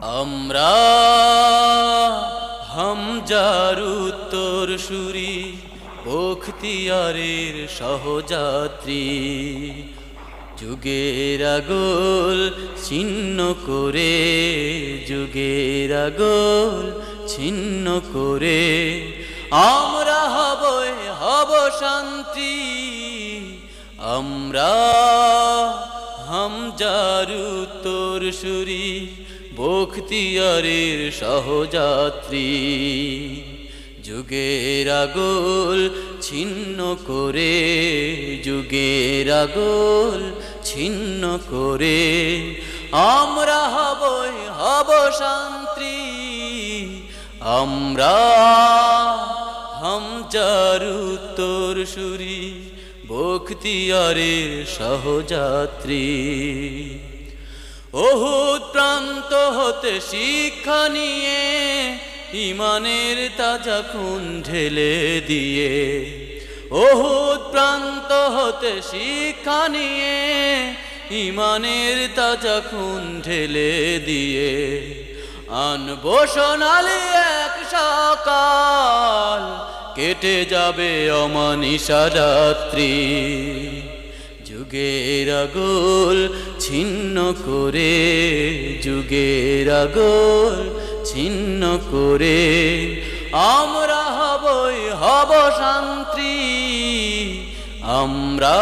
আমরা হামজার উত্তর সুরি, বখতিয়ারের সহযাত্রী। যুগের আগল ছিন্ন করে, যুগের আগল ছিন্ন করে, আমরা হবই হব শান্তি। আমরা হামজারু তোর সুরি বখতিয়ারের সহযাত্রী। যুগের আগল ছিন্ন করে, যুগের আগল ছিন্ন করে, আমরা হবই হব শান্তি। আমরা হামজারু তোর সুরি বখতিয়ারের সহযাত্রী। ওহুদ প্রান্ত হতে শিক্ষা নিয়ে ইমানের তাজা খুন ঢেলে দিয়ে। ওহুদ প্রান্ত হতে শিক্ষা নিয়ে ইমানের তাজা খুন ঢেলে দিয়ে। আনব এক সকাল, কেটে যাবে অমানিসা রাত্রি। যুগের আগল, ছিন্ন করে যুগের আগল, ছিন্ন করে আমরা হবই, হব শান্তি। আমরা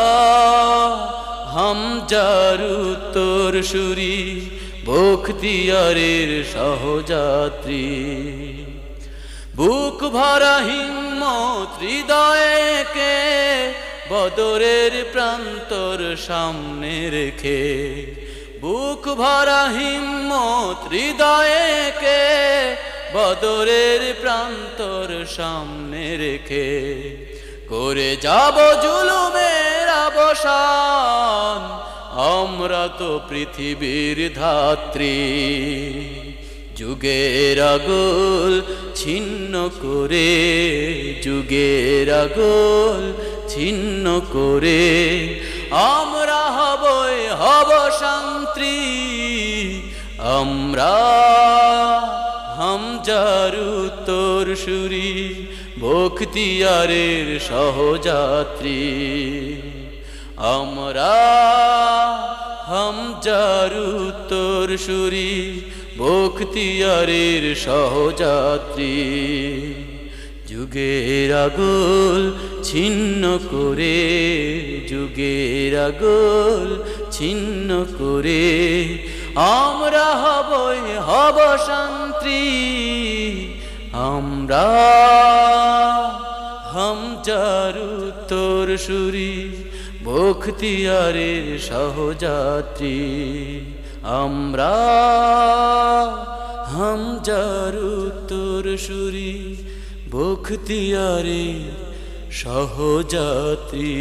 হামজারু তোর সুরি বখতিয়ারের সহযাত্রী। বুক ভরা হিম্মত হৃদয়কে বদরের প্রান্তর সামনে রেখে বুক ভরা হিম্মত হৃদয়কে বদরের প্রান্তর সামনে রেখে করে যাব জুলুমের অবসান, আমরা তো পৃথিবীর ধাত্রী। যুগের আগল ছিন্ন করে, যুগের আগল ছিন্ন করে আমরা হবই, হব শান্তি। আমরা হামজারু তোর সুরি বখতিয়ারের সহযাত্রী। আমরা হামজারু তোর সুরি বখতিয়ারের সহযাত্রী। যুগের আগল, ছিন্ন করে যুগের আগল, ছিন্ন করে আমরা হবই হব শান্তি। আমরা হামজারু তোর সুরি বখতিয়ারের সহযাত্রী। আমরা হামজারু তোর সুরি বখতিয়ারের সহযাত্রী